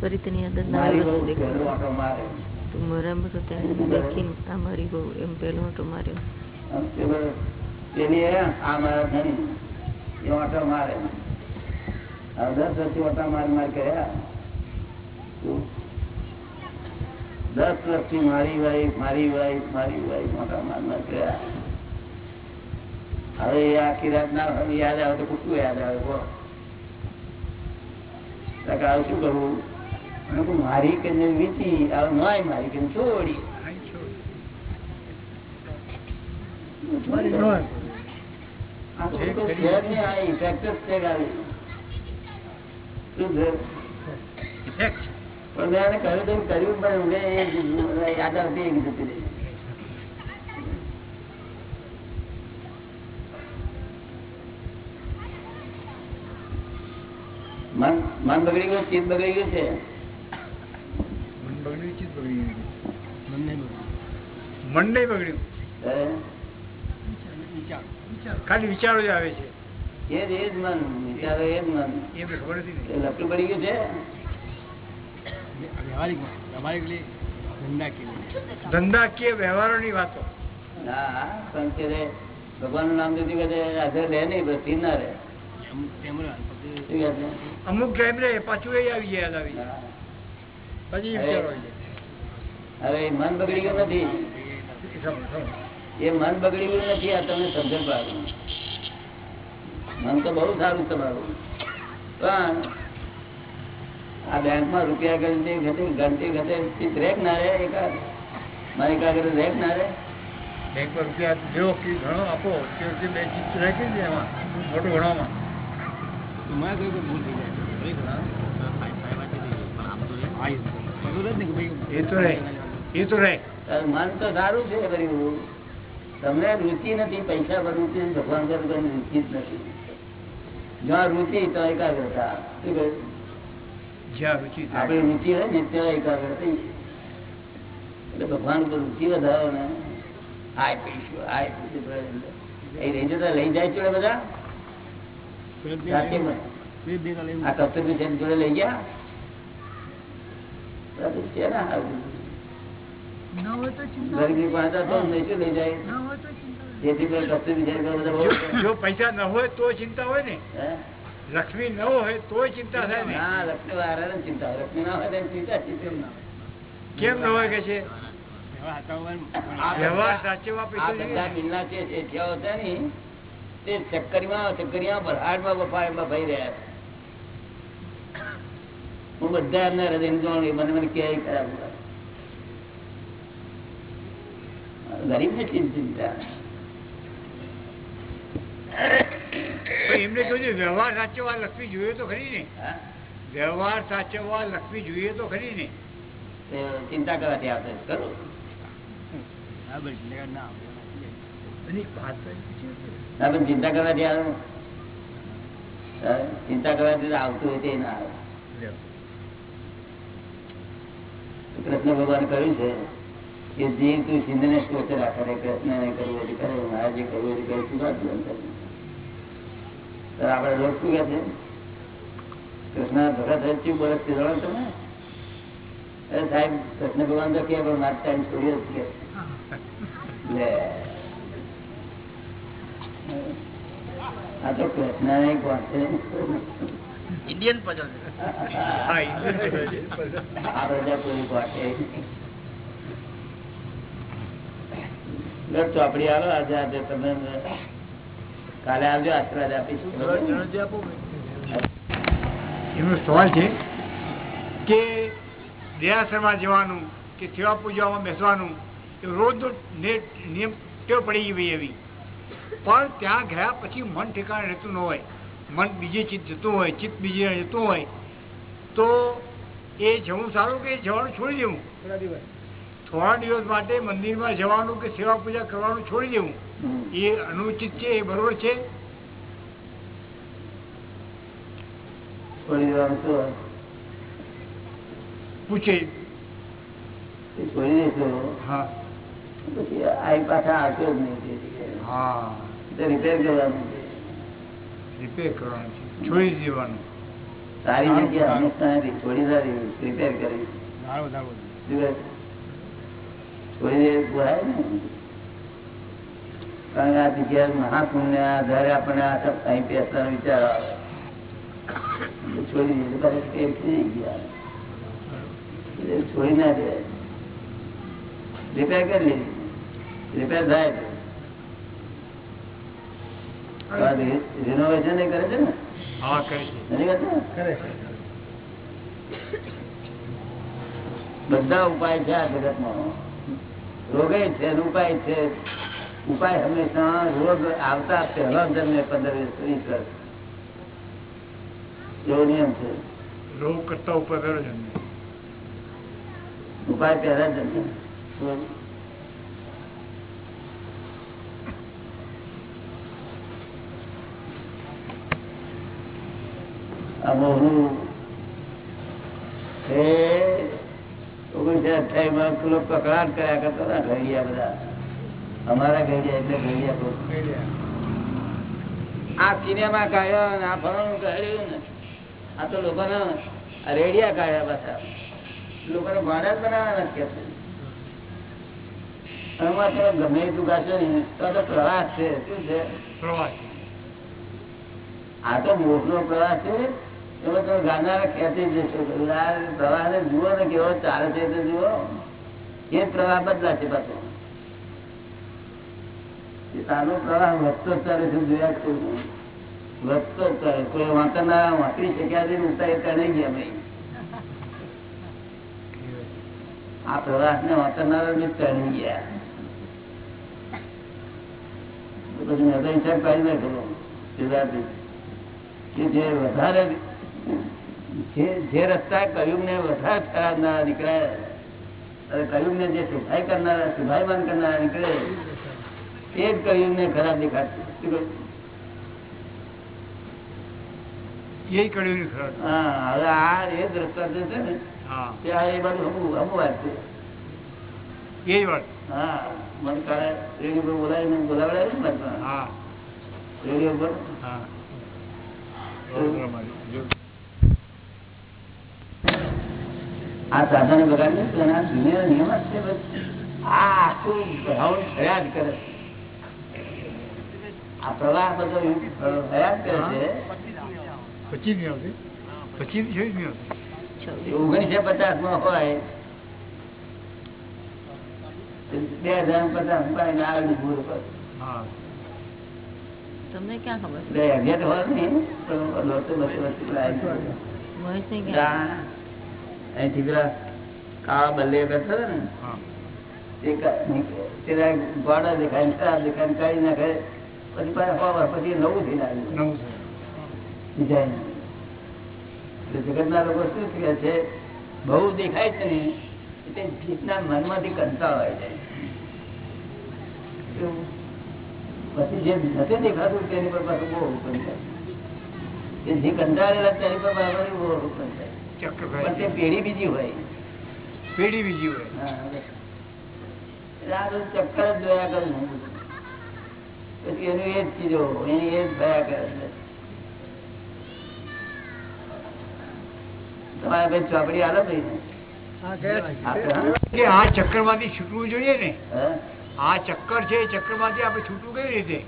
ફરી અંદર ના મારી બહુ વસ્તુ પહેલો દેખાય આંટો મારે તો મોરામાં તો તેને દેખીને આ મારી બહુ એમ પહેલો ઓટો માર્યો. પેલી આ મારા ધણી. એ આંટો મારે દસ વર્ષથી આંટા માર માર કર્યા દસ વર્ષથી મારી વાઈફ મારી વાઈફ મારી વાઈફ મોટા માર માર કર્યા હવે આખી રાત ના યાદ આવે તો કુટું યાદ આવે તો શું કરવું મારી કે વીતી નોય મારી કે છોડી. કર્યું પણ યાદ આવતી એક જતી રહી. મન મન બગડી ગયું ચિત્ત બગડી ગયું છે? મન નહીં બગડ્યું. ખાલી વિચારો જ આવે છે. એ જ એ જ મન વિચારો એ જ મન. એ ખબર નથી લપટું પડી ગયું છે? ધંધા કે વ્યવહારોની વાતો. ના પણ કે ભગવાન નામ કે રે હાજર રહે નહીં બધી ના રહે? અમુક ટાઈમ રે પાછું એ આવી જાય આવી જાય. પછી હવે મન બગડી ગયું નથી જાય. એ મન બગડી ગયું નથી આ તમને સમજણ પાડો. મન તો બહુ સારું તમારું. પણ આ બેંકમાં રૂપિયા ગણતી ઘટે ગણતી ઘટે ચિત રેક ના રહે એકાદ મારે કાગળ રેક ના રે બેંક પર રૂપિયા જો કે ઘણો આપો તે બે ચિત્ત રાખી દે એમાં મોટું તો કઈ એ તો રહે તારું તમને રુચિ નથી પૈસા પર રુચિ ભગવાન પર રુચિ જ નથી જ્યાં રુચિ તો એકાગ્રતા આપણી રુચિ હોય ને ત્યાં એકાગ્રતા એટલે ભગવાન પર રુચિ વધારો ને આય પીશું આય લઈ જાય છે બધા આ કસ્તુરબી છે જોડે લઈ ગયા? છે ને? ગરીબી પાસે તો નહીં શું લઈ જાય. જો- જો પૈસા ન હોય તો ચિંતા હોય ને. લક્ષ્મી ન હોય તો ચિંતા થાય ને. ના લક્ષ્મી વાળાને ચિંતા લક્ષ્મી ના હોય તો ચિંતા ચિંતા કેમ ન હોય? કે છે? વ્યવહાર સાચવવા પૈસા. મિલના છે શેઠિયાઓ હતા ને તે ચક્કરીમાં ચક્કરીમાં ભરહાડમાં બફારમાં ભરી રહ્યા છે. હું બધા એમના હૃદયને જાણું, એ મને મને ક્યાંય ખરાબ ગરીબ ને ચિંતા. એમને કહ્યું વ્યવહાર સાચવવા લક્ષ્મી જોઈએ તો ખરી ને. વ્યવહાર સાચવવા લક્ષ્મી જોઈએ તો ખરી ને. ચિંતા કરવાથી ચિંતા કરવાથી આવે હા? ચિંતા કરવાથી આવતું હોય તે ના આવે. કૃષ્ણ ભગવાન કહ્યું છે કે જીવ તું સિંધ ને સ્વચ્છ રાખે રે કૃષ્ણ ને કરવું હોય તે કરે મારે જે કરવું હોય તે કરે શું વાત છે? તો આપણે લોક શું કહે છે કૃષ્ણ ભગત રચ્યું બોલે તે જાણો તમે અરે સાહેબ કૃષ્ણ ભગવાન તો કે પણ મારે ટાઈમ છોડ્યો જ કે લે આ તો કૃષ્ણ ને કોણ છે ઇન્ડિયન પઝલ ચોપડી આવો આજે આજે તમે કાલે આવજો આશીર્વાદ આપીશું. એમનો સવાલ છે કે દેરાસરમાં જવાનું કે સેવા પૂજામાં બેસવાનું એ રોજ ને- નિયમ ટેવ પડી ગઈ ભાઈ એવી. પણ ત્યાં ગયા પછી મન ઠેકાણે રહેતું ન હોય. મન બીજે ચિત્ત જતું હોય ચિત્ત બીજે જતું હોય તો એ જવું સારું કે જવાનું છોડી દેવું? થોડા દિવસ માટે મંદિરમાં જવાનું કે સેવા પૂજા કરવાનું છોડી દેવું. એ અનુચિત છે એ બરોબર છે? પૂછે. હા. પછી આ પાછા આવતો જ નહીં. હા. રિપેર કરવાનું છે. રિપેર કરવાનું છે. છોડી દેવાનું. સારી જગ્યા નથી સારી રિપેર કરી. છોડી બોલાય ને. કારણ આ જગ્યા મહાકુંભને આધારે આપણે આ સબ અહીં બેસવાનો વિચાર આવે. છોડી દીધું ટેપ થઈ ગયા છોડી ના દે રિપેર કરી લીધી રિપેર થાય. રિનોવેશન કરે છે ને? હા કરે છે. નથી કરતા કરે છે. બધા ઉપાય છે આ જગતમાં. રોગે છે ઉપાય છે. ઉપાય હંમેશા રોગ આવતા પહેલા જન્મે પંદર વીસ વર્ષ. એવો નિયમ છે. રોગ કરતા ઉપર કરો છે એમને. ઉપાય પહેલા જન્મે એ ઓગણીસો અઠાવીસમાં પેલો કકડાટ કર્યા કરતા હતા ઘડિયા બધા. અમારા ઘડિયા એટલે ઘડિયા આ સિનેમા કાઢ્યો ને આ ફલાણું કાઢ્યું ને આ તો લોકોને રેડિયા કાઢ્યા પાછા. લોકોને ગોડા જ બનાવવાના એમાં તમે ગમે તું ગાશો ને તો તો પ્રવાસ છે. શું છે? પ્રવાસ. આ તો મોહ નો પ્રવાસ છે. એમાં તમે ગાનારા ખેંચી જશો જુઓ ને કેવો ચાલે છે તો જુઓ. એ પ્રવાહ બદલાશે એ શક્યા છે ને, ઉતારી તણાઈ ગયા ભાઈ. આ પ્રવાસ ને વાંકનારા ને તણી ગયા. પછી મેં તો હિસાબ કાઢી નાખેલો. કે જે વધારે જે રસ્તા કયુગ ને વધારે ઠરાવનારા નીકળે અને કયુગ ને જે સુખાઈ કરનારા સુભાઈમાન કરનારા નીકળે તે જ કયુગ ને ખરાબ દેખાડશે. એ કડ્યું હા હવે આ એ જ જે છે ને હા. તે આ એ બધું અમુક અમુક વાત છે. એ વાત. હા મને કાલે રેડિયો પર બોલાવીને બોલાવડાવ્યું ને હા. રેડિયો પર. હા બરોબર અમારી. જો. આ સાધન બગાડી એના દુનિયાનો નિયમ જ છે આ આખું ગ્રાઉન્ડ ફર્યા કરે આ પ્રવાહ બધો ફર્યા કરે છે. પછી નહીં આવતી પછી નહીં આવતી ઓગણીસો પચાસમાં હોય. બે હજાર પચાસ રૂપિયા આગળ ભૂલ પર તમને ક્યાં ખબર બે હજાર હોય ને તો લોટો બસો બસો પેલા આવી જાય. મહેશને ક્યાં ત્યાં અહીંથી પેલા કાળા બલ્લે કરતા હતા ને હા. તે ક- ગોળા દેખાય ને ખરાબ દેખાય ને કાઢી નાખે પછી પાછા હોવા પછી નવું થઈ નવું છે જગતના લોકો શું કહે છે બહુ દેખાય છે ને એટલે જીતના મનમાંથી કંટાળો આવી જાય? પછી જે નથી દેખાતું તેની પર પાછું બહુ હુકમ થાય જે કંટાળેલા તેની પર બરાબર બહુ હુકમ થાય પણ તે પેઢી બીજી હોય. પેઢી બીજી હોય. એટલે આ બધું ચક્કર જ જોયા કરું પછી એનું એ જ ચીજો એની એ જ થયા કરે છે. તમારે ભાઈ ચોપડી ભાઈ આ ચક્કરમાંથી છૂટવું જોઈએ ને? હે? આ ચક્કર છે એ ચક્કરમાંથી આપણે છૂટવું કઈ રીતે?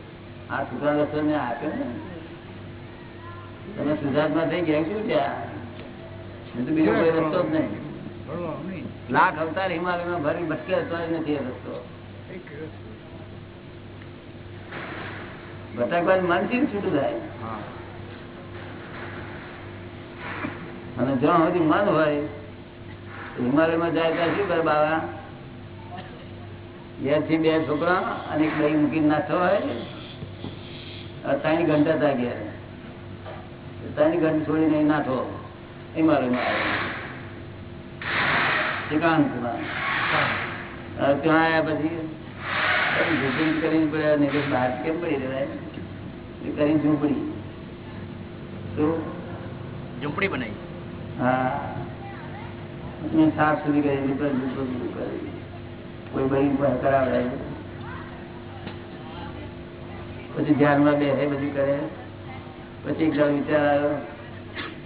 આ સુધાર રસ્તો મેં આપ્યો ને? તમે સુધાર્થમાં થઈ ગયા શું ત્યાં બીજો કોઈ રસ્તો જ નહીં. લાખ અવતાર હિમાલયમાં ભરી ભટકે તો નથી એ રસ્તો. ભટકવાનું મનથી છૂટું થાય. અને જ્યાં સુધી મન હોય હિમાલયમાં જાય ત્યાં શું કરે બાબા બેથી બે છોકરા અને એક દહીં મૂકીને નાખતો હોય. ત્રણ ઘંટા થાય ગયા ત્રણ ઘંટ છોડીને અહીં નાખો હિમાલયમાં આવે એકાંતમાં હવે ત્યાં આવ્યા પછી ઝૂંપડી કરીને પડ્યા નહીં તો બહાર કેમ પડી રહેવાય એ કરીને ઝૂંપડી શું ઝૂંપડી બનાવી હા મેં સાફ સુધી કરી દીધી, પણ દૂર દૂર કરી. કોઈ બહેન પર કરાવડાય પછી ધ્યાનમાં બેસે બધું કરે પછી એક દાડો વિચાર આવ્યો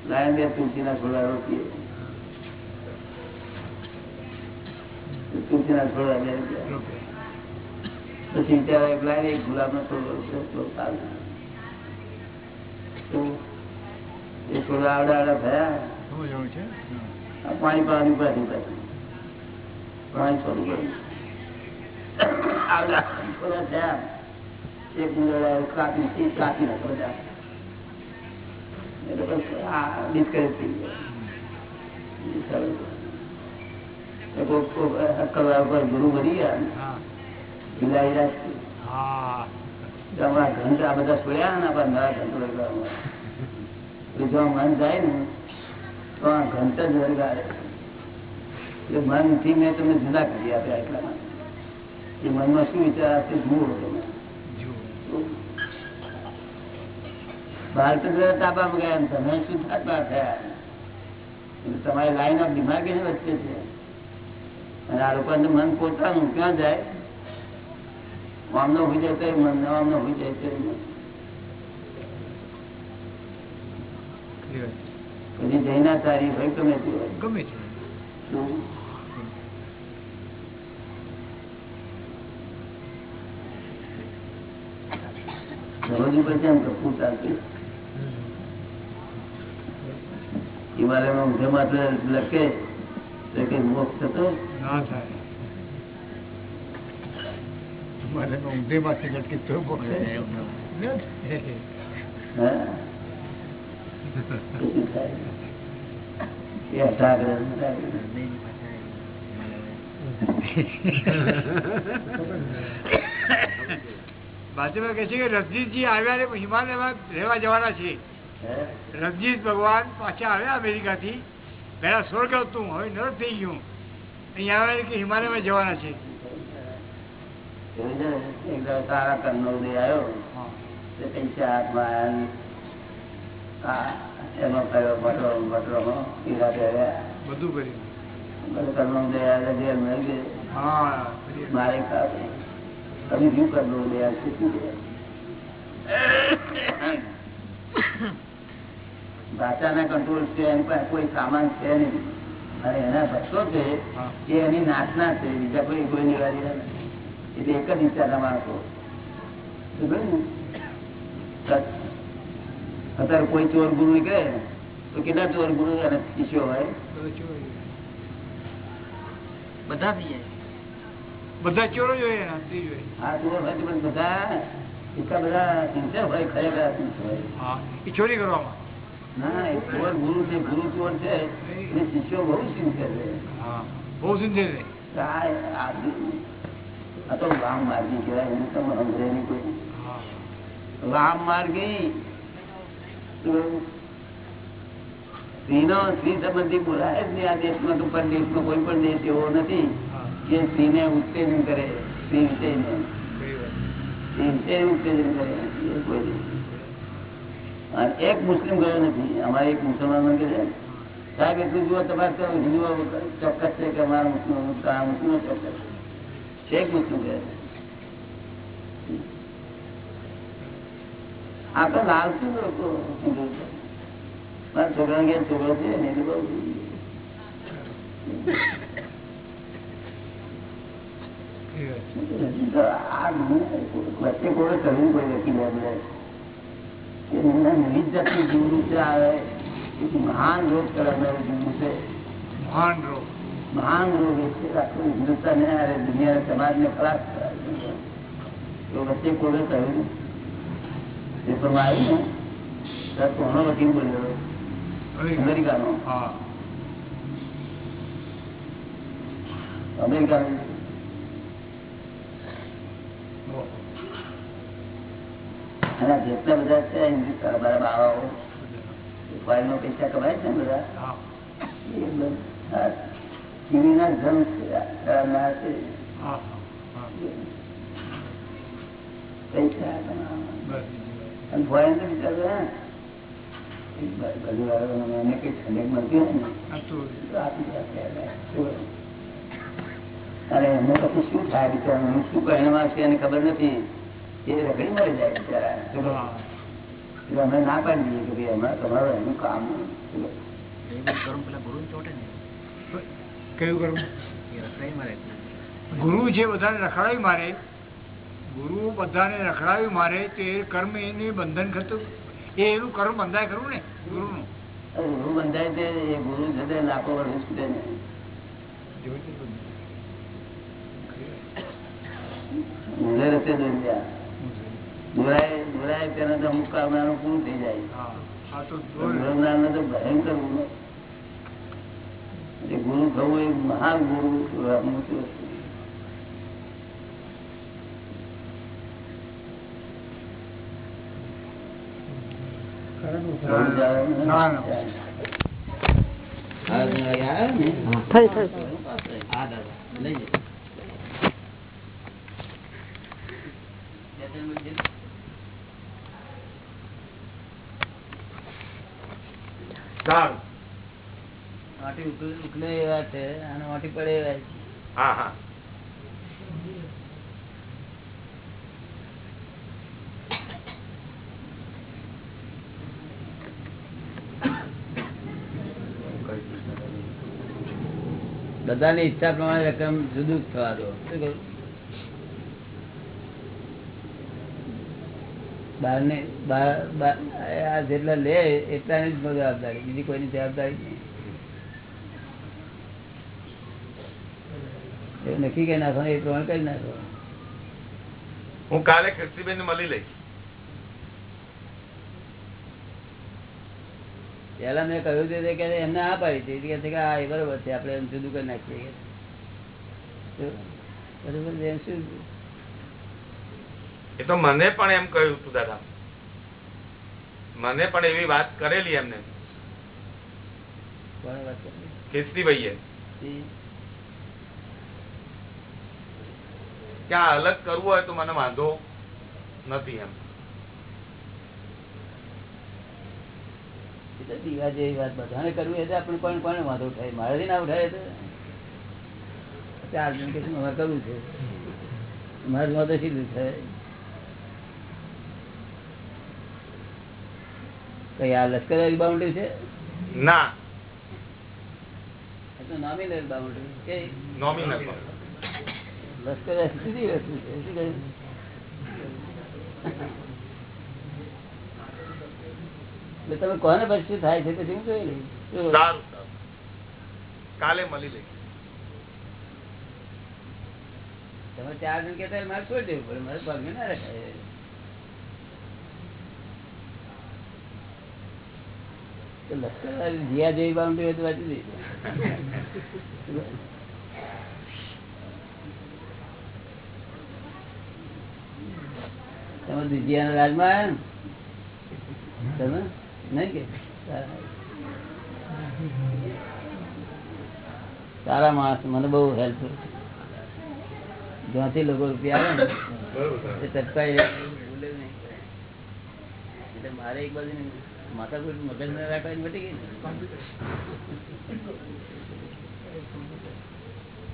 લાયન બે તુલસીના છોડવા રોકીએ. તુલસીના છોડવા બે પછી ત્યારે એક લાઈન એક ગુલાબ નો છોડો એ છોડા આવડા આવડા થયા. પાણી પાણી પાણી છોડવું પડ્યું આવડા છોડવા થયા. એક કાપી કાપી નાખો બધા. ડિસ્કરેજ થઈ કોક ગુરુ બની ગયા બિલાડી રાખી. હમણાં ઘંટ આ બધા છોડ્યા ને આપણા નવા વળગાડવા. જો મન જાય ને તો આ ઘંટ જ વળગાડે એટલે મનથી મેં તમને જુદા કરી આપ્યા એટલા માટે. એ મનમાં શું વિચાર આવશે જુઓ તમે. બાલચંદ્ર તાબામાં ગયા તમે શુદ્ધાત્મા થયા? તમારી લાઈન ઓફ દિમાગ વચ્ચે છે. અને આ લોકોને મન પોતાનું ક્યાં જાય? આમનો હોય જાય તો મન ને આમનો હોય જાય તો. પછી જૈનાચારી ભાઈ ગમે તે ગમે છે રોજ પછી એમ કપૂર ચાલતી હિમાલયમાં ઊંધે માથે લખે તો કે મોક્ષ થતો ના થાય. મને ઊંધે માથે લટકે તો બાજુમાં કે છે કે રજનીશજી આવ્યા હિમાલયમાં રહેવા જવાના છે. હે? રજનીશ ભગવાન પાછા આવ્યા અમેરિકાથી. પહેલાં સ્વર્ગ હતું હવે નરક થઈ ગયું. અહીંયા આવે કે હિમાલયમાં જવાના છે. તારા કરનો ઉદય આવ્યો. પૈસા હાથમાં આવ્યા. કયો બટરો બટરો પીલા પહેર્યા. બધું કર્યું. બધું કર્ણનો ઉદય આવ્યો જેલ મેળ હા કરી. મારે તમે શું ઉદય છે? ભાષાના કંટ્રોલ છે એની પાસે કોઈ સામાન છે નહીં. અને એના ભક્તો છે એ એની નાચના છે બીજા કોઈ કોઈ નિવારી નથી. એટલે એક જ વિચારના માણસો અત્યારે કોઈ ચોર ગુરુ નીકળે તો કેટલા ચોર ગુરુ અને શિષ્યો હોય? ચોરી. બધા થઈ જાય બધા ચોરો જોઈએ હા આ ચોર હોય બધા એટલા બધા સિન્સિયર હોય ખરેખર ચોરી કરવામાં. ગુરુ છે ગુરુ ચોર છે એ શિષ્યો બહુ સિન્સિયર છે. બહુ સિન્સિયર છે. આ તો વામ માર્ગી કહેવાય એને તો સમજે નહીં કોઈ. વામ માર્ગી સ્ત્રીનો સ્ત્રી સંબંધી બોલાય જ નહીં આ દેશમાં તો પર દેશમાં કોઈ પણ દેશ એવો નથી કે કે સ્ત્રીને ઉત્તેજન કરે સ્ત્રી વિષયને સ્ત્રી વિષય ઉત્તેજન કરે એ કોઈ નહીં એક મુસ્લિમ ગયો નથી. અમારે એક મુસલમાન કે છે. સાહેબ એટલું જુઓ તમારે તો હિન્દુઓ ચોક્કસ છે કે અમારા મુસ્લિમ મુસ્લિમો ચોક્કસ છે. એક મુસ્લિમ ગયો. આપણે લાલચુ લોકો મારા છોકરા ઘેર છોકરો છે ને એટલે બહુ વચ્ચે કોઈ કરવું પડે વકીલ વિવિધ જાતની જીવનું છે આવે મહાન રોગ કરાવનારું મહાન રોગ. મહાન રોગ એ છે આખું હિન્દુસ્તાને અરે દુનિયા સમાજને ખરાબ તો વચ્ચે કોઈ કહ્યું પેપરમાં આવ્યું ને. ત્યારે કોનો વકીલ બોલ્યો અમેરિકા. અમેરિકાનો. અમેરિકાનો. ઓહો. અને જેટલા બધા છે મારા બાવાઓ ફોરેનનો પૈસા કમાય છે ને બધા? હા. એ બધા. ટીવીના કરનાર છે હા હા. પૈસા. અને ફોરેન તો બિચારો હે, એને કઈ ઠંડક મળતી હોય ને આપી શું? એમને પછી શું થાય બિચારાનું? શું કહેવામાં આવશે એને ખબર નથી. એ રગડી જાય બિચારા એટલે અમે ના પાડી દઈએ કે ભાઈ હમણાં તમારું એનું કામ ગુરુ ચોટે કયું કરવું એ રખડાઈ મારે ગુરુ જે બધાને રખડાવી મારે ગુરુ બધાને રખડાવી મારે તો એ કર્મ એને બંધન થતું એ એનું કર્મ બંધાય ખરું ને ગુરુનું? ગુરુ બંધાય તે એ ગુરુ છે તે લાખો વર્ષ ને. ઊંધે રસ્તે ગયા દોરાય દોરાય તેના તો અમુક કામનાનું પૂરું થઈ જાય. તો ભયંકર ગુરુ એ ગુરુ થવું એ મહાન ગુરુ મોટી વસ્તુ? થઈ થઈ. હા દાદા લઈ જાય સારું એવા છે અને માટી પડે એવા છે. હા હા. બધાની ઈચ્છા પ્રમાણે રકમ જુદું જ થવા દો. શું કહ્યું? બહારને બહાર- બહાર- આ જેટલા લે એટલાની જ જવાબદારી બીજી કોઈની જવાબદારી નહીં. નક્કી કરી નાખો એ પ્રમાણે કરી નાખો હું કાલે કીર્તિબેન ને મળી લઈશ. પેલા મેં કહ્યું હતું કે એમને આ પાડી હતી. કે આ એ બરોબર છે આપણે એમ જુદું કરી નાખીએ. બરોબર એમ શું? એ તો મને પણ એમ કહ્યું હતું દાદા. મને પણ એવી વાત કરેલી એમને. કેસરીભાઈએ વાત કરી કીર્તિભાઈએ એ- કે આ અલગ કરવું હોય તો મને વાંધો નથી એમ. દીવા જેવી વાત બધાને કરવી એ તો આપણે કોણ કોને વાંધો થાય. મારાથી ના ઉઠાય તો. ચાર જણ કે શું કરવું છે. મારે વાંધો સીધું થાય? કઈ આ લશ્કર બાઉન્ડ્રી છે? ના. નોમિનલ બાઉન્ડ્રી કે નોમિનલ લશ્કર સીધી વસ્તુ છે. શું કહ્યું? એટલે તમે કોને પછી થાય છે પછી હું જોઈ લઈશ કાલે મળી લઈશ. તમે ચાર જણ કેતા મારે છોડી દેવું પડે. મારે પગને ના રખાય. જીયા જેવી બાઉન્ડ્રી હોય તો વાંચી દઈશ તમે દુધિયાના રાજમાં આવ્યા? તમે? નહીં કે? સારા માણસ, મને બહુ હેલ્પ જ્યાંથી લોકો રૂપિયા આવે ને, એ ચટકાઈ નહીં એટલે મારે એક બાજુ માથા કોઈ મગજ ના રાખવાની મટી ગઈ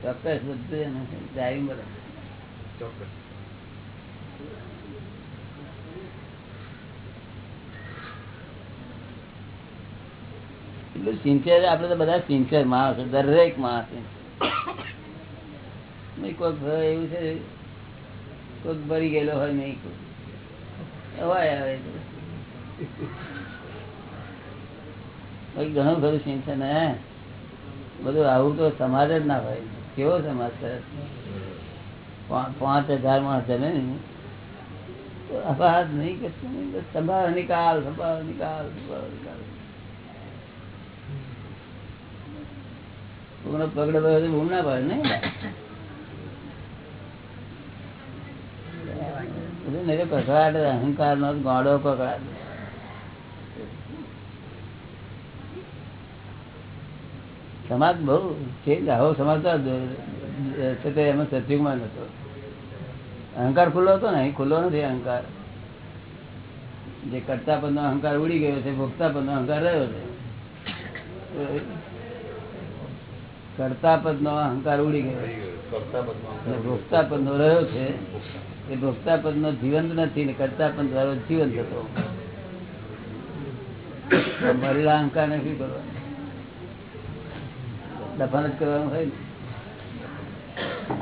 ચોક્કસ બધું ચોક્કસ. એટલું સિન્સિયર આપડે તો બધા સિન્સિયર માણસ દરેક માણસ નહીં કોઈક એવું છે કોઈક ભરી ગયેલો હોય નહીં કોઈ હોય આવે ઘણું ખરું સિન્સિયર ને. બધું આવું તો સમાજ જ ના હોય. કેવો સમાજ પા- પાંચ હજાર માણસ જમે ને. અપરાધ નહીં કશું નહીં સંભાવ નિકાલ સંભાવ નિકાલ સંભાવ નિકાલ. કોકનો પગડે પડ્યો બૂમ ના. પડે નહીં અહંકાર નો ગાડો કકડાટ સમાજ બહુ છે આવો સમાજ છે તે એમાં સતયુગમાં નતો અહંકાર ખુલ્લો હતો ને અહીં ખુલ્લો નથી અહંકાર. જે કરતા પદ અહંકાર ઉડી ગયો છે ભોગતા પદ અહંકાર રહ્યો છે. કરતા પદ નો અહંકાર ઉડી ગયો. અને ભોગતા પદ નો રહ્યો છે. એ ભોગતા પદ નો જીવંત નથી ને કરતા પદ વાળો જીવંત હતો. મરેલા અહંકાર નથી કરવાનો? દફન જ કરવાનું હોય ને.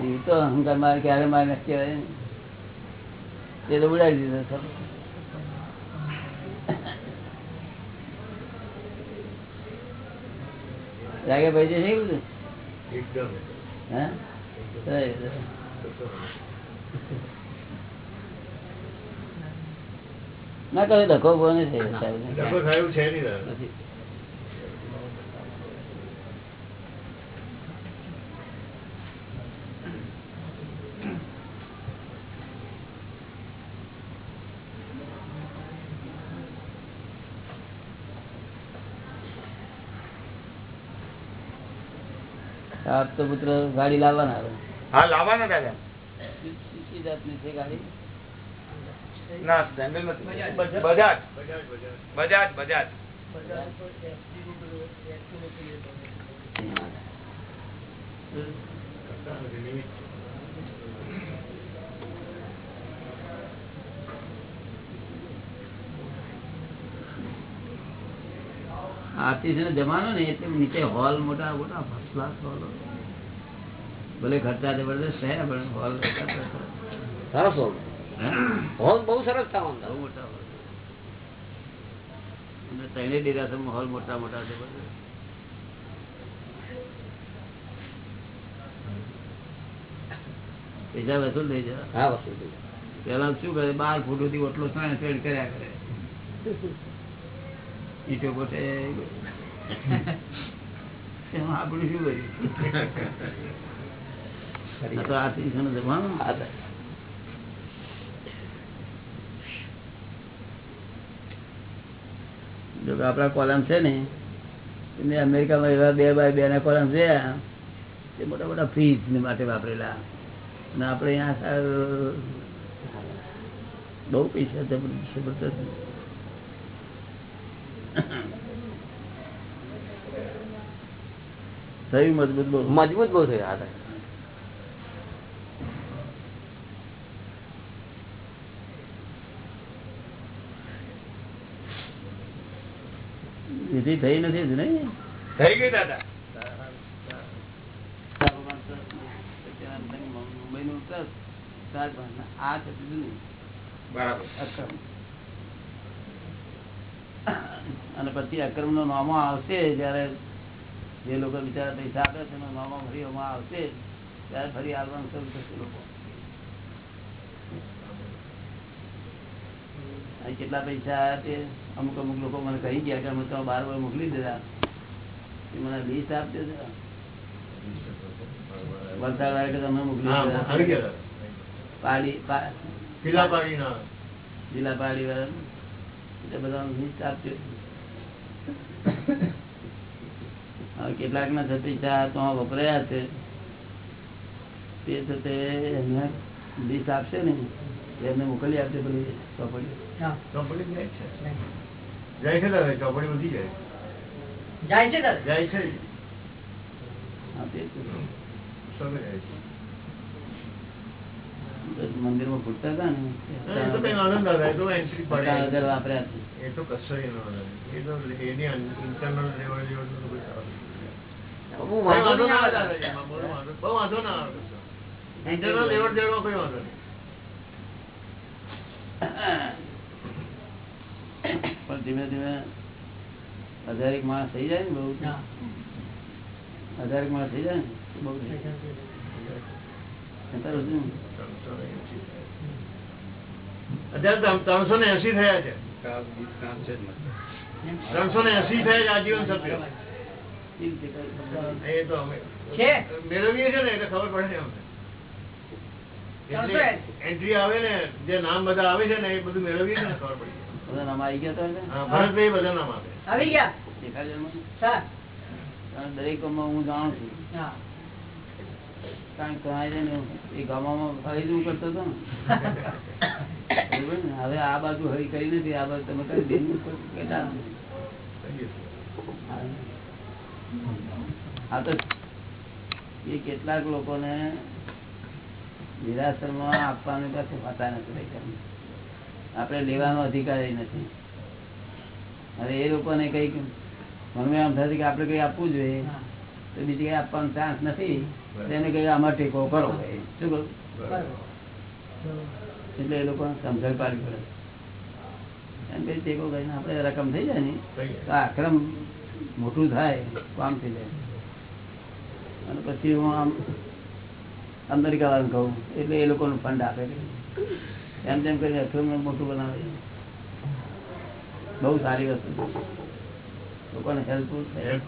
જીવતો અહંકાર મારે ક્યારે મારે નક્કી કહેવાય. તે તો ઉડાવી દીધો. રાગે ભાઈ છે એવું બધું. ના કહ્યું ધક્કો કોને થયો સાહેબ ધક્કો થયું છે નહીં આપ તો પુત્ર ગાડી લાવવાના હવે. હા લાવવાના દાદા. છે ગાડી? ના સ્ટેન્ડર્ડ નથી. બજાજ. બજાજ. બજાજ આર્ટિસ્ટ જમાનો ને એટલે નીચે હોલ મોટા મોટા ફર્સ્ટ ક્લાસ હોલ ભલે ખર્ચા જબરદસ્ત છે પણ હોલ સરસ હોલ હોલ બહુ સરસ થાય બહુ મોટા હોલ. અને ત્રણેય ડેરાસમ હોલ મોટા મોટા જબરદસ્ત પૈસા વસૂલ થઈ જવા. હા વસ્તુ છે. પેલા શું કરે બાર ફૂટ સુધી ઓટલો ત્રણ ફેડ કર્યા કરે. ઈટો પોતે આપણું શું કર્યું આ તો આર્ટિસ્ટ નો જમાનો હા, સર. જો કે આપણા કોલમ છે ને મેં અમેરિકામાં એવા બે બાય બે ના કોલમ જોયા તે મોટા મોટા ફ્રીજ ને માટે વાપરેલા અને આપણે અહીંયા સારું બહુ પૈસા જબરદસ્ત જબરદસ્ત થયું મજબૂત બહુ મજબૂત બહુ થયું હા સર. થઈ નથી જ નહીં. થઈ ગઈ દાદા. અને પછી અક્રમ નો નામો આવશે જયારે જે લોકો બિચારા પૈસા આપે છે નામો ફરી આવશે ત્યારે ફરી આવવાનું શરૂ થશે લોકો. અહીં કેટલા પૈસા તે અમુક અમુક લોકો મને કહી ગયા કે અમે તો બાર વાર મોકલી દીધા. એ મને લિસ્ટ આપજો વલસાડ વાળા કે તમે મોકલી દીધા. પાડી જિલ્લા પાડી વાળા એટલે બધા લિસ્ટ આપજો. કેટલાક ના થતી ચા તો વપરાયા છે. તે થતે એમને લિસ્ટ આપશે ને. એમને મોકલી આપજો પછી ચોપડી ચોપડી જાય છે. જાય છે દાદા ચોપડી બધી જાય. જાય છે દાદા? જાય છે. હા તે તો. સર્વે જાય છે. મંદિરમાં ફૂટતા હતા ને. વાપર્યા એ તો કશો એનો ઇન્ટરનલ લેવલ. બહુ વાંધો ના આવે. બહુ વાંધો- ના આવે. ઇન્ટરનલ લેવલ દેવડમાં કોઈ વાંધો નહીં. પણ ધીમે ધીમે હજારેક માણસ થઈ જાય ને બહુ. હજારેક માણસ થઈ જાય ને? બહુ અત્યારે ત્રણસો ને એંસી થયા. છે. ત્રણસો ને એસી થયા છે આજીવન સભ્યો? એ તો અમે મેળવીએ છીએ ને એટલે ખબર પડે છે અમને. એન્ટ્રી આવે ને જે નામ બધા આવે છે ને એ બધું મેળવીએ ને ખબર પડી બધા નામ આવી ગયા હતા ને? હા, ભરતભાઈ બધા નામ આવી ગયા? દેખાડજો મને. સર. કારણ દરેક હું જાણું છું. હા. કારણ કે એ ગામમાં ફરી હું કરતો હતો ને. હવે આ બાજુ હરી કરી નથી આ બાજુ તમે કરી દે આ તો એ કેટલાક લોકોને નિરાશ્રમમાં આપવાની પાસે હોતા નથી આપણે લેવાનો અધિકાર નથી. અને એ લોકોને કંઈક મમ્મી આમ થશે કે આપણે કઈ આપવું જોઈએ તો બીજી કઈ આપવાનો ચાન્સ નથી. તેને કઈ આમાં ટેકો કરો. શું કરું એટલે એ લોકો સમજણ પાડવી પડે. એમ કઈ ટેકો કરીને આપણે રકમ થઈ જાય ને તો આક્રમ મોટું થાય કામ થઈ જાય. અને પછી હું આમ અમેરિકા વાળાને કહું એટલે એ લોકોનું ફંડ આપે. એમ તેમ કરીને અક્રમ મોટું બનાવે બહુ સારી વસ્તુ છે. લોકોને હેલ્પફુલ થાય.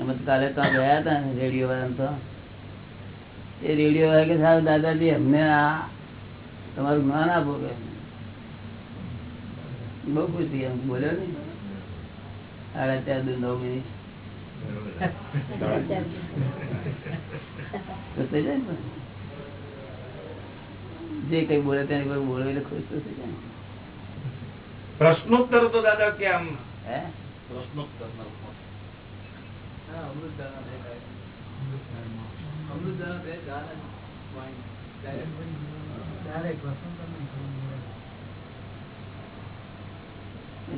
અમે તો કાલે ત્યાં ગયા હતા ને રેડિયો વાળા તો. એ રેડિયો વાળા કે સારું દાદાજી અમને આ તમારું જ્ઞાન આપો કે. બહુ ખુશ. થઈ એમ બોલ્યો ને સાડા ચાર દુ નવ મિનિટ. જે કઈ બોલે તેને કોઈ બોલે એટલે ખુશ તો થઈ જાય. પ્રશ્નોત્તર તો દાદા કે આમ? હે? પ્રશ્નોત્તર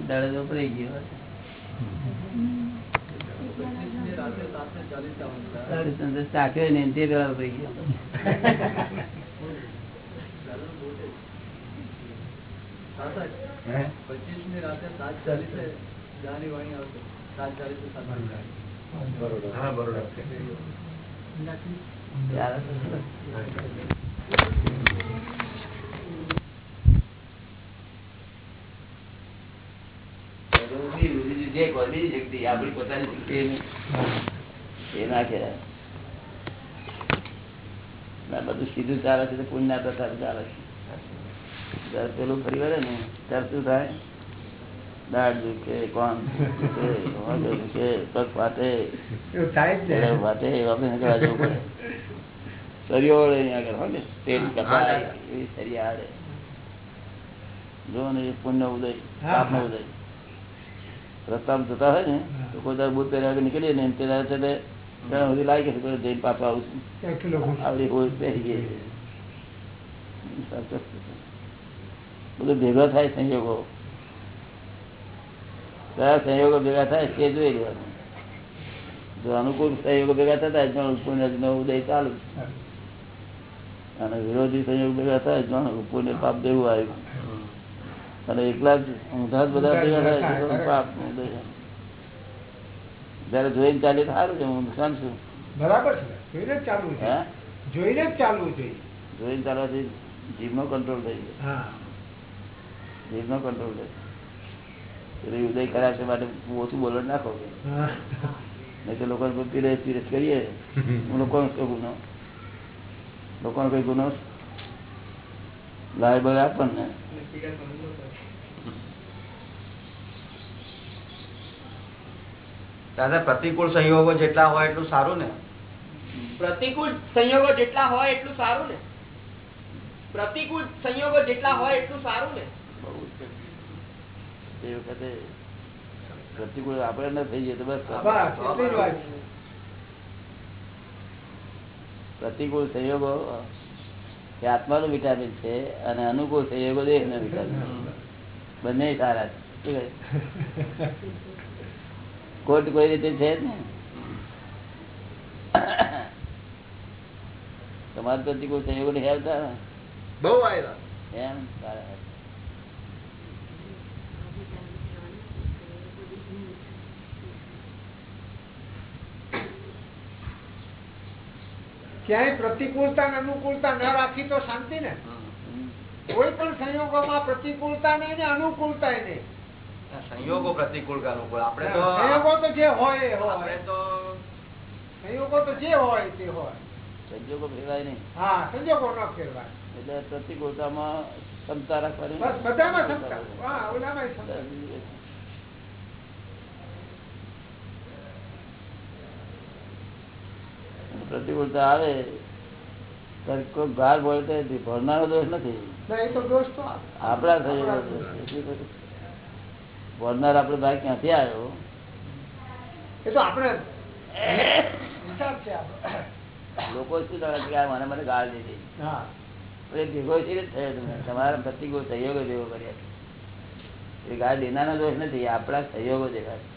દાડે તો પડી ગયો દાડે તો ચાખ્યો ને તે પેલા પડી ગયો પચીસની રાતે સાત ચાલીસે જાની વાણી આવશે સાત ચાલીસે સાત હા બરોબર ચાલે. જે કોઈ શક્તિ આપણી પોતાની શક્તિ એ ના કહેવાય. બધું સીધું ચાલે છે પુણ્ય ચાલે છે. પેલું ફરી વળે ને ત્યારે શું થાય? દાળ દુખે કોણ દુખે પગ ફાટે. એવું થાય જ ગળે ને ફાટે ઓપરેશન કરવા જવું પડે. સરિયો આગળ હોય ને? પેટ કપાય એવી સરિયા જો ને પુણ્ય ઉદય પાપનો ઉદય. રસ્તામાં જતા હોય ને તો કોઈ દર બુટ પહેર્યા નીકળીએ ને તે છે ત્યાં સુધી લાગી કે જઈને પાછો આવું છું. એક કિલો ઘઉં. આવડી હોય પહેરી ગઈ. બધું ભેગા થાય સંયોગો કયા સંયોગો ભેગા થાય તે જોઈ લેવાનું. જો અનુકૂળ સંયોગો ભેગા થતા જાણું પુણ્ય ઉદય ચાલુ. અને વિરોધી સંયોગ ભેગા થાય પુણ્ય પાપ દેવું આવ્યું. અને એકલા જ ઊંધા જ બધા ભેગા થાય પાપ જયારે જોઈને ચાલીએ તો સારું છે હું નુકસાન છું. બરાબર છે જોઈને જ ચાલવું છે. જોઈને જ ચાલવું જોઈએ જોઈને ચાલવાથી જીભનો કંટ્રોલ થઈ જાય જીભનો કંટ્રોલ થાય એટલે ઉદય છે માટે ઓછું બોલો નાખો. નહીં તો લોકોને પીરસ પીરસ કરીએ. હું લોકોનો શું ગુનો લોકોનો કઈ ગુનો લાય આપણને. દાદા પ્રતિકૂળ સંયોગો જેટલા હોય એટલું સારું ને? પ્રતિકૂળ સંયોગો જેટલા હોય એટલું સારું ને? પ્રતિકૂળ સંયોગો જેટલા હોય એટલું સારું ને? બહુ એ વખતે પ્રતિકૂળ આપણે ના થઈ જઈએ તો બસ. પ્રતિકૂળ સંયોગો એ આત્માનું વિટામિન છે અને અનુકૂળ સંયોગો દેહનો વિટામિન બંને સારા છે. કોટ કોઈ રીતે છે જ ને તમારે પ્રતિકૂળ સંયોગો ની થાય? બહુ આવ્યા એમ? સારા ક્યાંય પ્રતિકૂળતા ને અનુકૂળતા ન રાખી તો શાંતિ ને. કોઈ પણ સંયોગોમાં પ્રતિકૂળતા નહીં ને અનુકૂળતા નહીં. સંયોગો પ્રતિકૂળ કે અનુકૂળ? આપણે તો સંયોગો તો જે હોય એ હોય. તો સંયોગો તો જે હોય તે હોય. સંજોગો ફેરવાય નહીં. હા સંજોગો ન ફેરવાય એટલે પ્રતિકૂળતામાં ક્ષમતા રાખવાની બસ બધામાં ક્ષમતા. હા ઓલામાં ક્ષમતા. પ્રતિકૂળતા આવે કોઈ ગાર બોલતો નથી ભણનારો દોષ નથી. આપણા સંયોગો ભણનાર આપડે ભાઈ ક્યાંથી આવ્યો? એ તો આપણે લોકો શું કે મને મને ગાળ દીધી. હા. એ ભેગો છે થયો તમે? તમારા પ્રતિકૂળ સહયોગો ભેગો કર્યા. એ ગાળ દેનારનો દોષ નથી આપણા સહયોગો દેખાય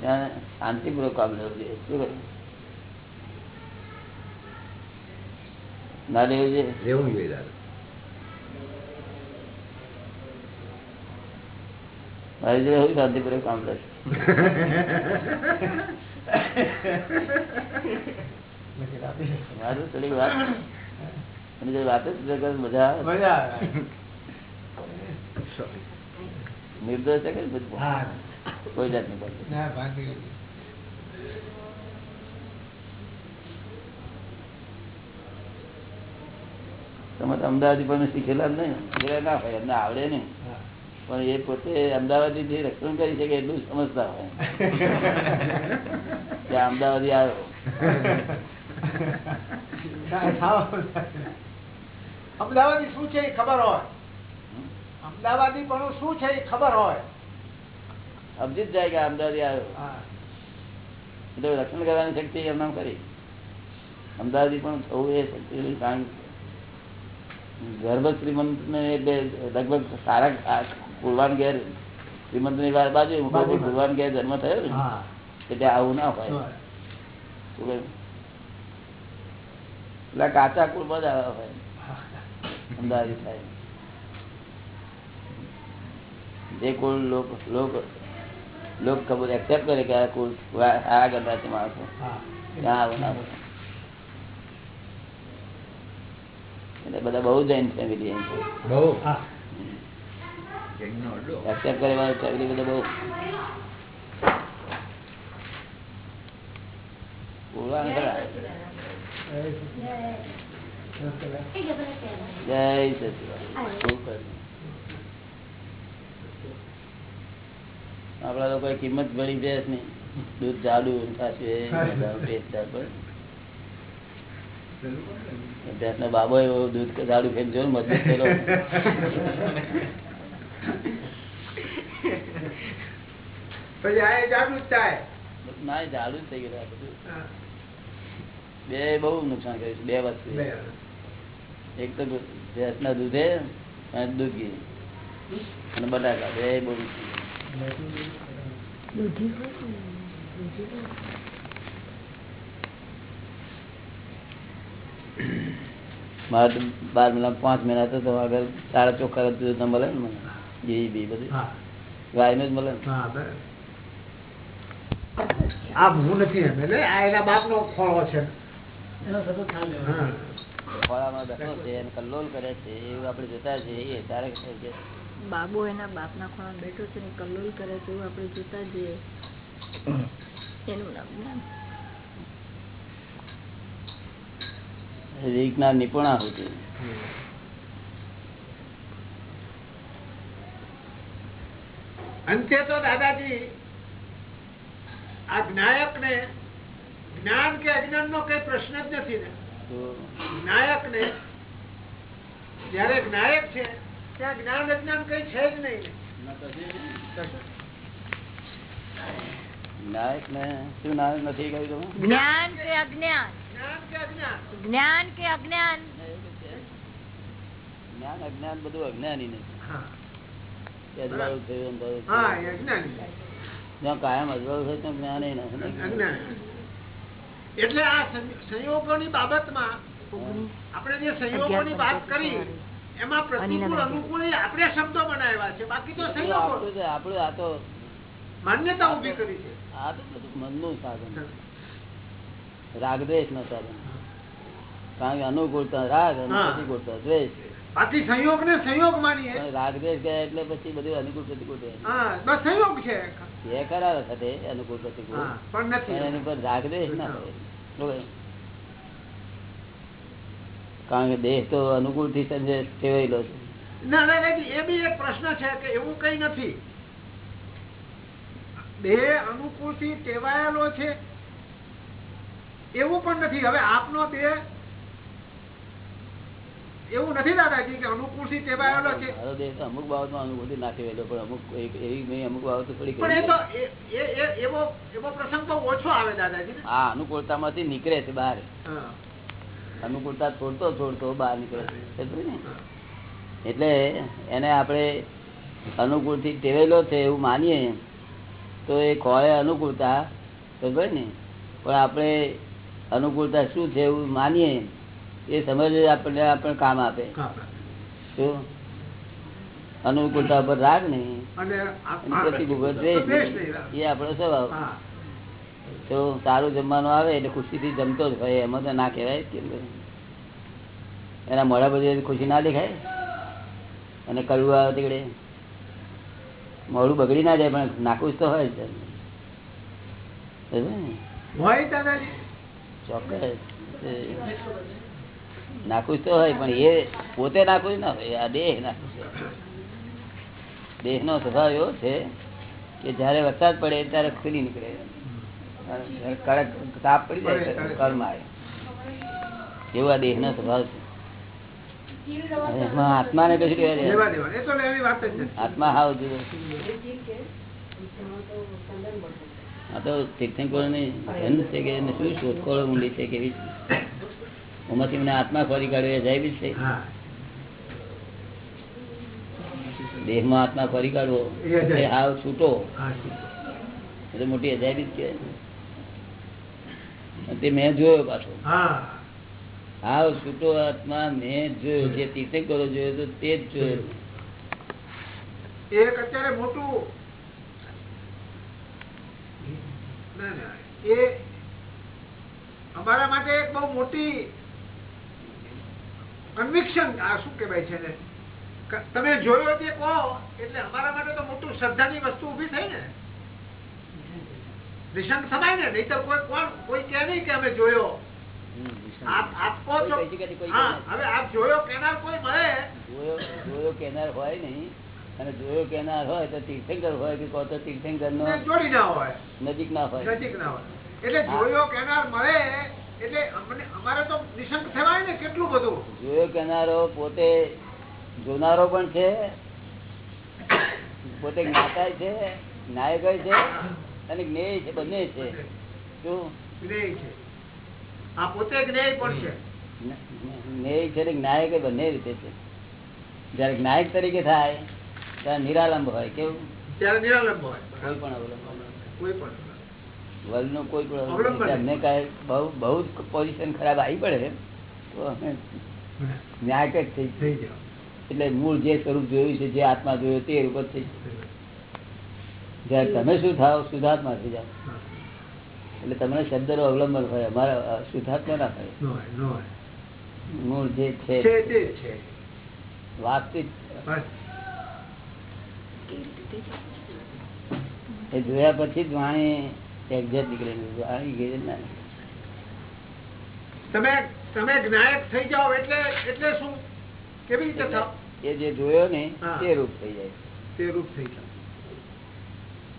ત્યાં શાંતિપૂર્વક કામ જોઈએ શું કરવું ના લેવું જોઈએ લેવું જોઈએ દાદા. મારી જોડે હું શાંતિપૂર્વક કામ લેશે મારું થોડીક વાત. એની જોડે વાત જ મજા આવે. નિર્દોષ છે કે બધું કોઈ જાતની વાત ના ભાંગી તમે તો અમદાવાદી પણ શીખેલા જ નહીં. ના હોય એમને આવડે નહીં. પણ એ પોતે અમદાવાદી જે રક્ષણ કરી શકે એટલું સમજતા હોય. કે અમદાવાદી આવ્યો. અમદાવાદી શું છે એ ખબર હોય. અમદાવાદી પણ શું છે એ ખબર હોય. સમજી જ જાય કે અમદાવાદી આવ્યો. એટલે રક્ષણ કરવાની શક્તિ એમને કરી. અમદાવાદી પણ થવું એ શક્તિ કારણ ગર્ભ શ્રીમંત ને એટલે લગભગ સારા કુરવાન ઘેર શ્રીમંતની બાજુ કુરવાન ઘેર જન્મ થયો ને એટલે આવું ના હોય? એટલે કાચા કુળમાં બધા આવ્યા હોય. અંદાજી થાય. જે કુળ લોક લોક લોક ખબર એક્સેપ્ટ કરે કે આ કુળ આ ગંદા છે માણસો. ત્યાં આવું ના હોય. એટલે બધા બહુ જૈન ફેમિલી બહુ હા એક્સેપ્ટ કરે વાળા ફેમિલી બધા બહુ કુળવાન ખરા. જય સચિદાનંદ. ખૂબ સરસ. આપડા લોકો કિંમત ભરી બેસ નહીં દૂધ જાડુ સાચવે પેટ ચાલે. ભેંસનો બાબો એવો દૂધ જાડુ ખાઈને જો ને મજબૂત ના હા. બે બહુ નુકસાન કર્યું છે બે વસ્તુ એક તો ભેંસના દૂધે અને દૂધ ઘી. અને બટાકા બે બહુ નુકસાન દૂધી હોય ને, દૂધી હોય. મારે બાર મહિના પાંચ મહિના તો તો આગળ સાડા ચોખ્ખા દૂધ મળે ને મને? ઘી બી બધું? હા. ગાયનું જ મળે આ હું નથી એટલે આ એના બાપનો ખોળો છે. ખોળામાં બેઠો છે અને કલ્લોલ કરે છે એવું આપણે જોતા જઈએ તારે છે? બાબો એના બાપના ખોળા બેઠો છે ને કલ્લોલ કરે છે એવું આપણે જોતા જઈએ. એનું નામ. વિજ્ઞાન નિપુણા હોતી અંતે તો દાદાજી આ જ્ઞાયક ને જ્ઞાન કે અજ્ઞાન નો કઈ પ્રશ્ન જ નથી ને. જ્ઞાયક ને જયારે જ્ઞાયક છે ત્યાં જ્ઞાન અજ્ઞાન કઈ છે જ નહીં જ્ઞાયક નાયક ને શું નાયક નથી કહ્યું જ્ઞાન કે અજ્ઞાન? જ્ઞાન કે અજ્ઞાન? જ્ઞાન કે અજ્ઞાન? બધું અજ્ઞાની નથી હા. કે અજવાળું થયું અંધારું હા થયું. એ અજ્ઞાની. જ્યાં કાયમ અજવાળું હોય જ્ઞાન એટલે આ સંયોગોની બાબતમાં આપણે જે સંયોગોની વાત કરી એમાં પ્રતિકૂળ અનુકૂળ આપણે શબ્દો બનાવ્યા છે. બાકી તો સંયોગો. આપણું આ તો માન્યતા ઊભી કરી છે. આ તો બધું મનનું સાધન રાગદ્વેષ નો સાધન કારણ કે અનુકૂળતા રાગ અને પ્રતિકૂળતા દ્વેષ. સંયોગ ને સંયોગ માનીએ. રાગદ્વેષ ગયા એટલે પછી બધું અનુકૂળ પ્રતિકૂળ રહે. હા બસ સંયોગ છે એ ખરા વખતે અનુકૂળ પ્રતિકૂળ. પણ પણ નથી. એની પર રાગદ્વેષ ના હોય કારણ કે દેહ તો અનુકૂળથી સંજય ટેવાયેલો છે. ના દાદાજી એ બી એક પ્રશ્ન છે કે એવું કઈ નથી. દેહ અનુકૂળથી ટેવાયેલો છે એવું પણ નથી. હવે આપનો તે એવું નથી દાદાજી કે અનુકૂળ ટેવાયેલો છે. મારો દેહ અમુક બાબતમાં અનુભૂતિ નાખી રહેલો પણ અમુક એવી મેં અમુક બાબતો થોડી પણ એ તો એ- એ- એ- એવો એવો પ્રસંગ બહુ ઓછો આવે દાદાજી ને. અનુકૂળતામાંથી નીકળે છે બહાર. અનુકૂળતા છોડતો છોડતો બહાર નીકળે છે. એટલે એને આપણે અનુકૂળથી ટેવેલો છે એવું માનીએ તો એ ખોળે અનુકૂળતા. સમજે ને? પણ આપણે અનુકૂળતા શું છે એવું માનીએ એ સમજ આપણને આપણે કામ આપે. શું? અનુકૂળતા પર રાગ નહીં. એ આપણો સ્વભાવ. તો સારું જમવાનું આવે એટલે ખુશીથી જમતો જ હોય એમાં તો ના કહેવાય કે. એના મોડા બધી ખુશી ના દેખાય. અને કડવું આવે તીકડે મોડું બગડી ના જાય પણ નાખુશ તો હોય જ. ને? હોય દાદાજી. ચોક્કસ. નાખુશ તો હોય પણ એ પોતે નાખુશ ના હોય આ દેહ નાખુશ દેહ દેહનો સ્વભાવ એવો છે કે જયારે વરસાદ પડે ત્યારે ખુલી નીકળે. કડક તાપ પડી જાય કર્મ આવે એવો આ દેહનો સ્વભાવ છે. આત્મા ને આત્માને કશું કહેવાય આત્મા હાવ જુદો આ તો તીર્થંકરોની જન્મ છે કે એને શું શોધખોળ ઊંડી છે કેવી છે એમાંથી મને આત્મા ખોરી કાઢ્યો એ જાય છે. દેહમાં આત્મા ફરી કાઢવો એ હાવ છૂટો. એટલે મોટી અજાયબી જ કહેવાય. તે મેં જોયો પાછો. હાવ છૂટો આત્મા મેં જોયો. જે તીર્થંકરો જોયો તો તે જ જોયો. એક અત્યારે મોટું ના ના એ અમારા માટે એક બહુ મોટી કન્વિક્શન આ શું કહેવાય છે ને તમે જોયો તે કહો એટલે અમારા માટે તો મોટું શ્રદ્ધાની વસ્તુ ઊભી થઈ ને. નિશંક સમાય ને નહીં તો કોઈ કોણ કોઈ કહે નહીં કે અમે જોયો. આપ જોયો કેનાર કોઈ મળે? જોયો જોયો કેનાર હોય નહીં. અને જોયો કેનાર હોય તો તીર્થંકર હોય કે કહો તો તીર્થંકર નો જોડી ના હોય. નજીક ના હોય. નજીક ના હોય. એટલે જોયો કેનાર મળે એટલે અમને અમારે તો નિશંક થવાય ને કેટલું બધું. જોયો કેનારો પોતે જોનારો પણ છે પોતે જ્ઞાતા છે નાયક છે અને જ્ઞેય છે બંને છે. શું? જ્ઞેય છે. આ પોતે જ્ઞેય પણ છે. જ્ઞેય છે ને જ્ઞાયક બંને રીતે છે. જયારે જ્ઞાયક તરીકે થાય ત્યારે નિરાલંબ હોય કેવું? ત્યારે નિરાલંબ હોય. કોઈ પણ અવલંબન કોઈ પણ વર્લ્ડનું કોઈ પણ અમને કાંઈ બહુ બહુ જ પોઝિશન ખરાબ આવી પડે તો અમે ન્યાય જ થઈ થઈ એટલે મૂળ જે સ્વરૂપ જોયું છે જે આત્મા જોયો તે રૂપ જ થઈ જયારે તમે શું થાવ શુદ્ધાત્મા થઈ જાઓ. એટલે તમને શબ્દનો અવલંબન હોય અમારા શુદ્ધાત્મા ના હોય. મૂળ જે છે વાસ્તવિક. એ જોયા પછી જ વાણી એક્ઝેક્ટ નીકળે વાણી ગઈ ના તમે તમે જ્ઞાયક થઈ જાઓ એટલે એટલે શું? કેવી રીતે થાવ? એ જે જોયો ને તે રૂપ થઈ જાય. તે રૂપ થઈ જાવ.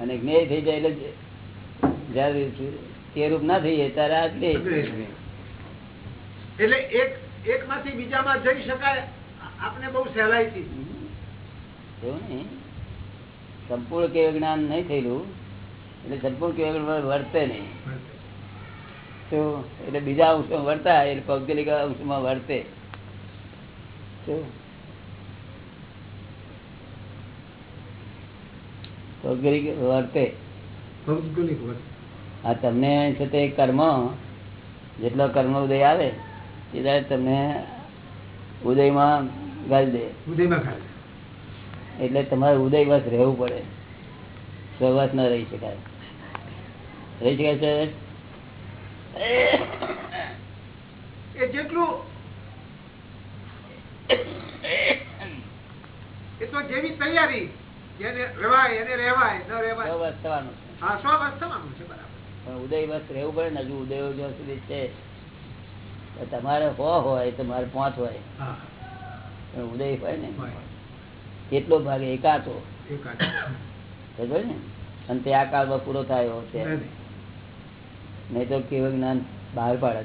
અને જ્ઞેય થઈ જાય એટલે જયારે તે રૂપ ના થઈ જાય ત્યારે આ જ્ઞેય એટલે એક એક માંથી બીજામાં જઈ શકાય આપણે બહુ સહેલાઈથી. એવું નહીં સંપૂર્ણ કેવ જ્ઞાન નહીં થયેલું એટલે સંપૂર્ણ કેવ વર્તે નહીં. તો એટલે બીજા અંશમાં વર્તા એટલે પૌદ્ગલિક અંશમાં વર્તે? પૌદ્ગલિક વર્તે. વર્ત. આ તમને છે તે કર્મ જેટલો કર્મ ઉદય આવે એટલે તમને ઉદયમાં ગાળી દે. ઉદયમાં ખાય એટલે તમારે ઉદયવશ રહેવું પડે. સહવાસ ના રહી શકાય. રહી શકાય છે જેટલું એ તો જેવી તૈયારી તમારે હો હોય તમારે પાંચ હોય. હા. ઉદય હોય ને? એટલો ભાગ એકાચો ને? અને તે આ કાળમાં પૂરો થયો છે. નહીં. તો કેવું જ્ઞાન? બહાર પાડે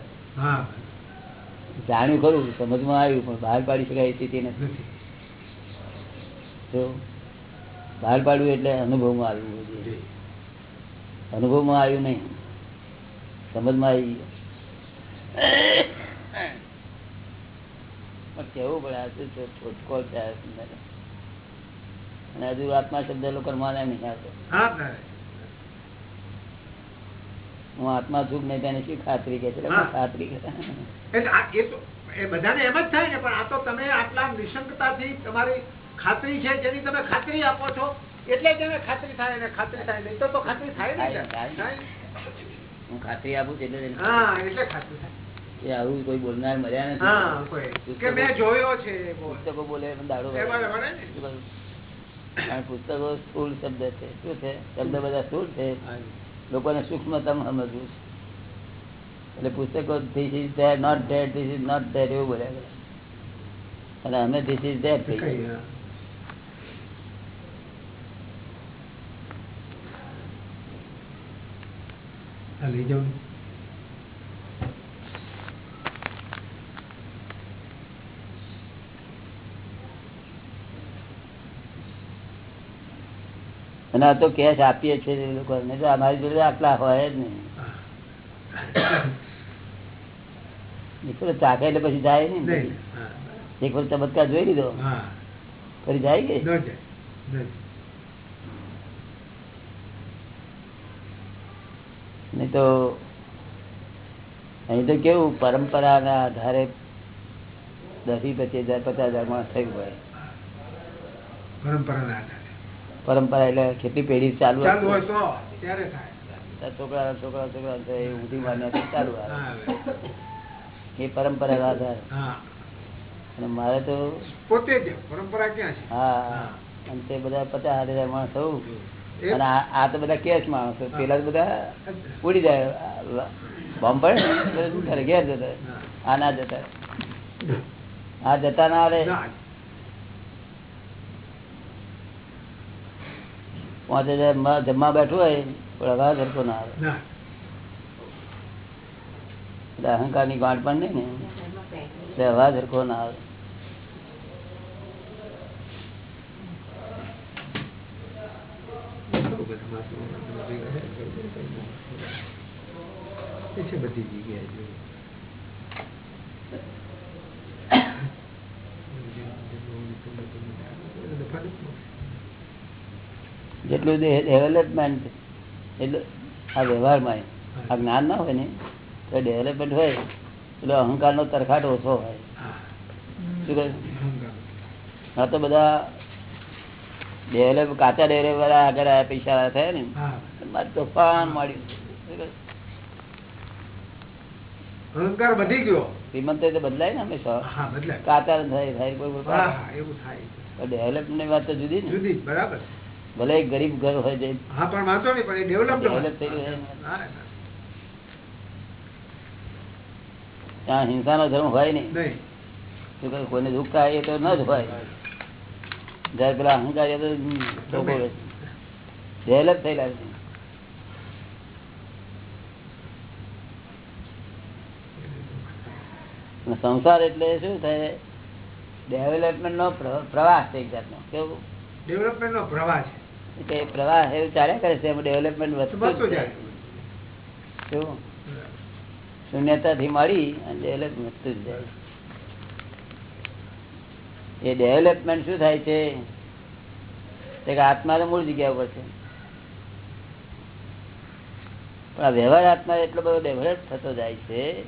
જાણ્યું ખરું સમજમાં આવ્યું પણ બહાર પાડી શકાય સ્થિતિ નથી. જો બહાર પાડવું એટલે અનુભવમાં આવ્યું બધું. અનુભવમાં આવ્યું નહીં. સમજમાં આવી ગયું. પણ કેવું પડે આ શું છોટકો છે. અને હજુ આત્મા શબ્દ લોકો માને નહીં આવતો હું આત્મા છું નહીં તેને શું ખાતરી કે છે? ખાતરી કે. એ બધાને એમ જ થાય ને પણ આ તો તમે આટલા નિશંકતાથી તમારી ખાતરી છે જેની તમે ખાતરી આપો છો એટલે તેને ખાતરી થાય ને ખાતરી થાય નહીં તો ખાતરી થાય ને. હું ખાતરી આપું છું એટલે હા એટલે ખાતરી થાય. આવું કોઈ બોલનાર મર્યા નથી. પુસ્તકો બોલે. દાડો કારણ પુસ્તકો સ્થૂળ શબ્દ છે. શું છે? શબ્દ બધા સ્થૂળ છે? લોકોને સૂક્ષ્મતમ સમજવું છે. એટલે પુસ્તકો this is there not there this is not there એવું બોલ્યા. અને અમે ધીસ ઇઝ ધેર થઈ ગયા. લઈ જાઉં અને આ તો કેશ આપીએ છીએ એ લોકોને તો અમારી જોડે આટલા હોય જ નહીં. નીકળે ચાકે એટલે પછી જાય નહીં નહીં નહીં. હા, એક વાર ચમત્કાર જોઈ લીધો. ફરી જાય કે? ન જાય ન જાય. નહીં તો અહીં તો કેવું પરંપરાના આધારે દસ પચીસ હજાર પચાસ હજારમાં થયું હોય. પરંપરાના આધારે. પરંપરા એટલે કેટલી પેઢી ચાલુ છોકરા છોકરા છોકરા એ ઊંધી ચાલુ આવે. એ પરંપરા આધારે અને મારે તો પોતે જ પરંપરા ક્યાં છે? હા. અને તે બધા પચાસ હજાર માણસ થવું અને આ તો બધા કેશ માણસો પેલા તો બધા ઉડી જાય. બોમ્બ પડે ઘેર જતા આ ના જતા. આ જતા ના રહે પાંચ હજારમાં જમવા બેઠું હોય પણ અવાજ હરકો ના આવે. એટલે અહંકારની ગાંઠ પણ નહીં ને. એટલે અવાજ હરકો ના આવે. બધી જગ્યાએ જેટલું ડેવલપમેન્ટ એટલે આ વ્યવહારમાં આ જ્ઞાન ના હોય ને તો ડેવલપમેન્ટ હોય એટલે અહંકારનો તરખાટ ઓછો હોય. શું અહંકાર. આ તો બધા ડેવલપ કાચા ડેવલપ વાળા આગળ આયા પૈસા વાળા થયા ને મારે તોફાન મળ્યું? અહંકાર વધી ગયો. શ્રીમંત બદલાય ને હંમેશા. કાચા થાય થાય કોઈ ડેવલપમેન્ટ વાત તો જુદી ને. જુદી બરાબર. ભલે ગરીબ ઘર હોય જે હા પણ વાંધો નહીં પણ એ ડેવલપ થઈ ગયું છે. હા ત્યાં હિંસાનો ધર્મ હોય નહીં? કોઈને દુઃખ થાય તો ન જ હોય. જયારે પેલા અહંકાર ડેવલપ થયેલા છે. સંસાર એટલે શું થાય? ડેવલપમેન્ટ નો પ્રવાસ એક જાતનો. કેવું? ડેવલપમેન્ટ નો પ્રવાસ છે. એ પ્રવાહ એવું ચાલ્યા કરે છે ડેવલપમેન્ટ વધતું જાય શૂન્યતાથી મળી અને ડેવલપમેન્ટ વધતું જ જાય એ ડેવલપમેન્ટ શું થાય છે? કે આત્મા તો મૂળ જગ્યા ઉપર છે. પણ આ વ્યવહાર આત્મા એટલો બધો ડેવલપ થતો જાય છે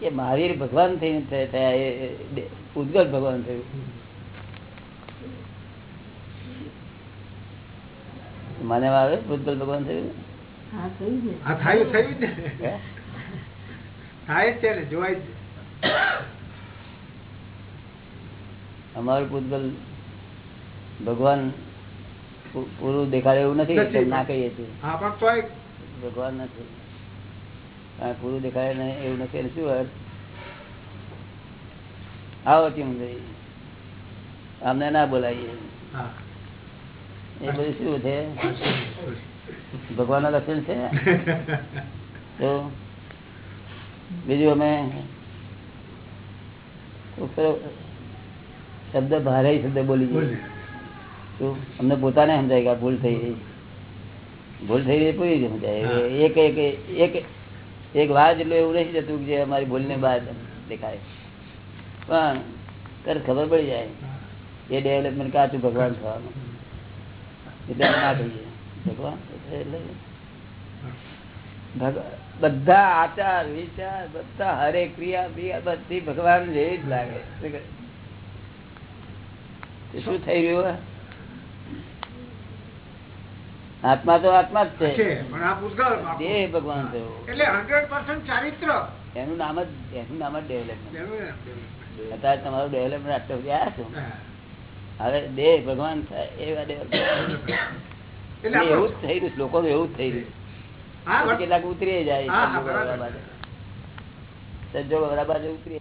કે મહાવીર ભગવાન થઈને થયા એ ઉદગલ ભગવાન થયું. મને આવે ઉદ્ગલ ભગવાન થયું? હા થયું ને હા થયું થયું જ ને. થાય છે ને જોવાય અમારું પૂતગલ ભગવાન પૂરું દેખાડે એવું નથી ના કહીએ છીએ. હા પણ ભગવાન નથી. કારણ પૂરું દેખાડે નહીં એવું નથી એટલે શું અર્થ? આવો ચીમંદરી. અમને ના બોલાવીએ. હા. એ બધું શું છે? ભગવાન લક્ષણ છે? તો બીજું અમે શબ્દ ભારે શબ્દ બોલી અમને પોતાને સમજાય કે ભૂલ થઈ ગઈ ભૂલ થઈ ગઈ પૂરી સમજાય. એક એક એક એક વાર જેટલું એવું નથી જતું કે જે અમારી ભૂલને બહાર દેખાય. પણ તરત ખબર પડી જાય. એ ડેવલપમેન્ટ કાચું ભગવાન થવાનું. એટલે ના કહીએ ભગવાન એટલે બધા આચાર વિચાર બધા હરે ક્રિયા ક્રિયા બધી ભગવાન જેવી જ લાગે. શું થઈ રહ્યું આત્મા તો આત્મા જ છે. દેહ ભગવાન એટલે ચારિત્ર. એનું નામ જ એનું નામ જ ડેવલપમેન્ટ અત્યારે તમારું ડેવલપમેન્ટ આટલું ગયા છો હવે દેહ ભગવાન થાય એવા દેવ એવું જ થઈ રહ્યું લોકો એવું જ થઈ રહ્યું કેટલાક ઉતરી જાય સંજોગ બરાબર. ઉતરી